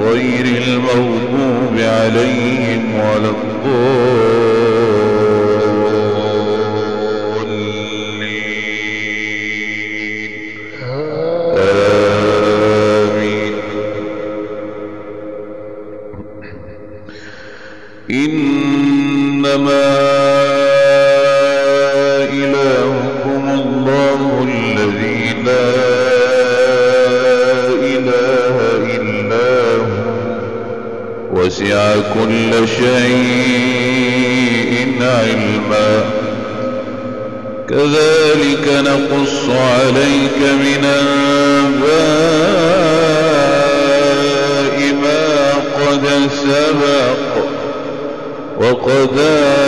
غير المغضوب عليهم ولا الضالين. آمين. إنما إلهكم الله الذي لا وسع كل شيء علما. كذلك نقص عليك من أنباء ما قد سبق وقد آتيناك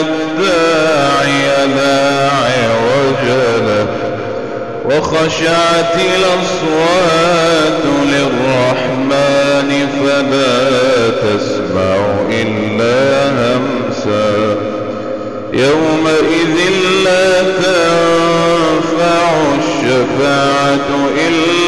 الداعي لا عوج له. وخشعت الأصوات للرحمن فلا تسمع إلا همسا. يومئذ لا تنفع الشفاعة إلا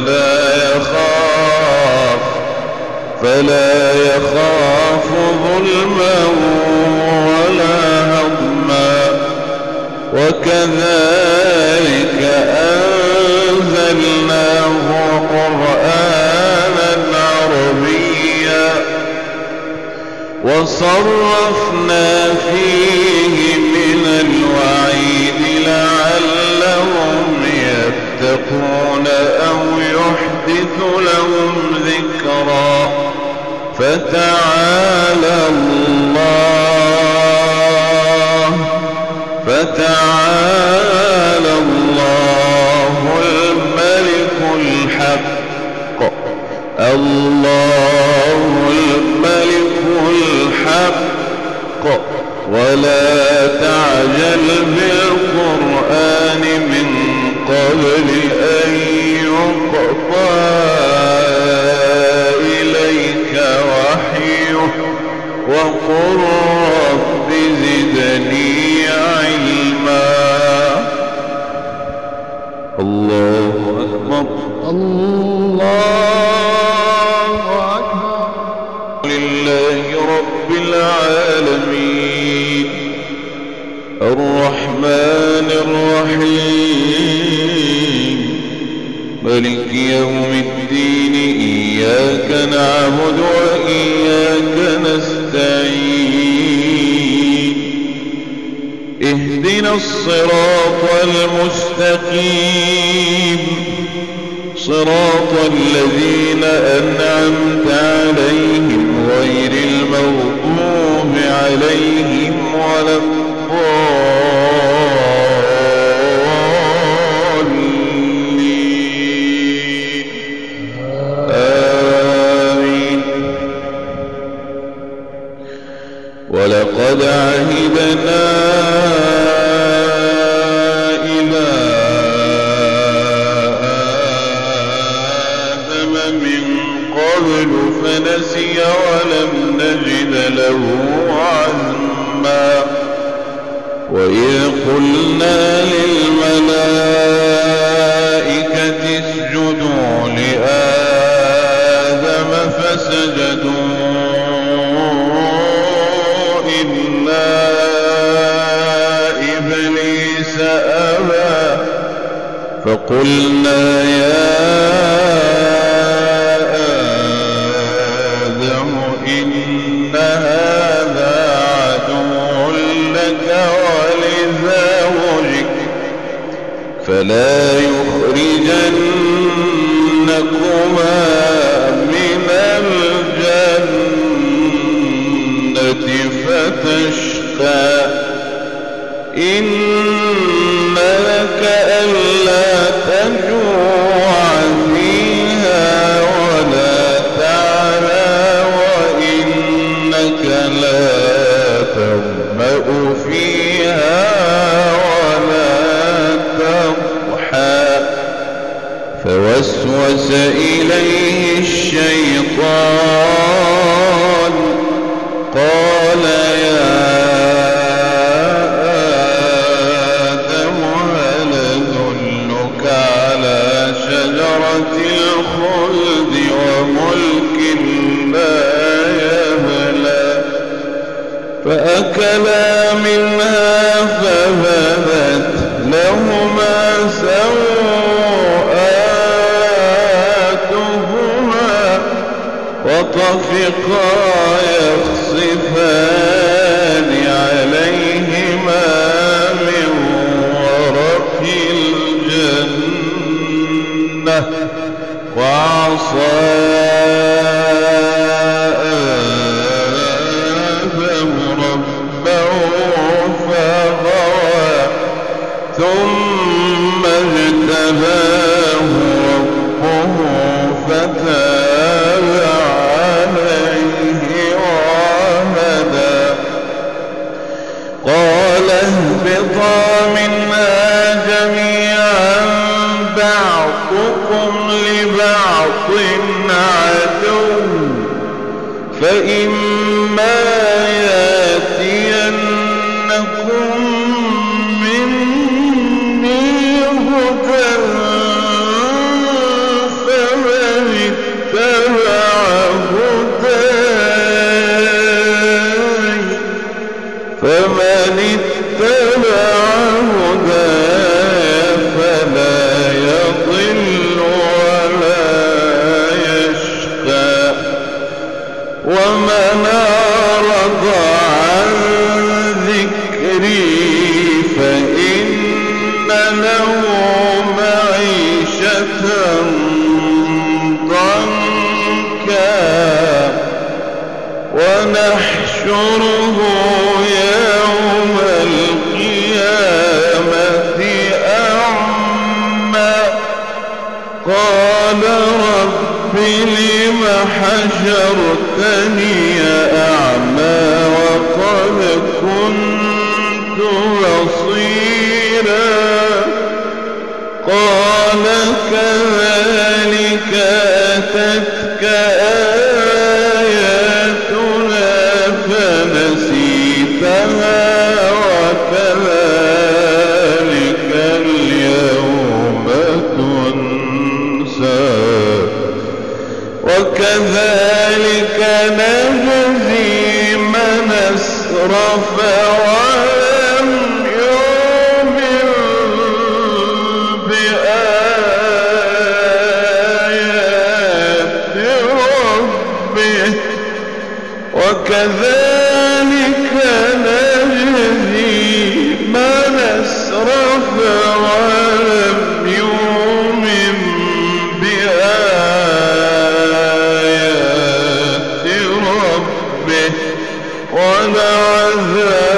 فلا يخاف فلا يخاف ظلما ولا هضما. وكذلك أنزلناه قرآنا عربيا وصرفنا فيه فتعالى الله. الرحيم ملك يوم الدين إياك نعبد وإياك نستعين. اهدنا الصراط المستقيم. صراط الذين أنعمت قلنا يا آدم إن هذا عدو لك ولزوجك. فلا يؤمن سوآتهما وطفقا قال رب لم حشرتني أعمى وقد كنت بصيرا. قال كذلك أتت به وبعثنا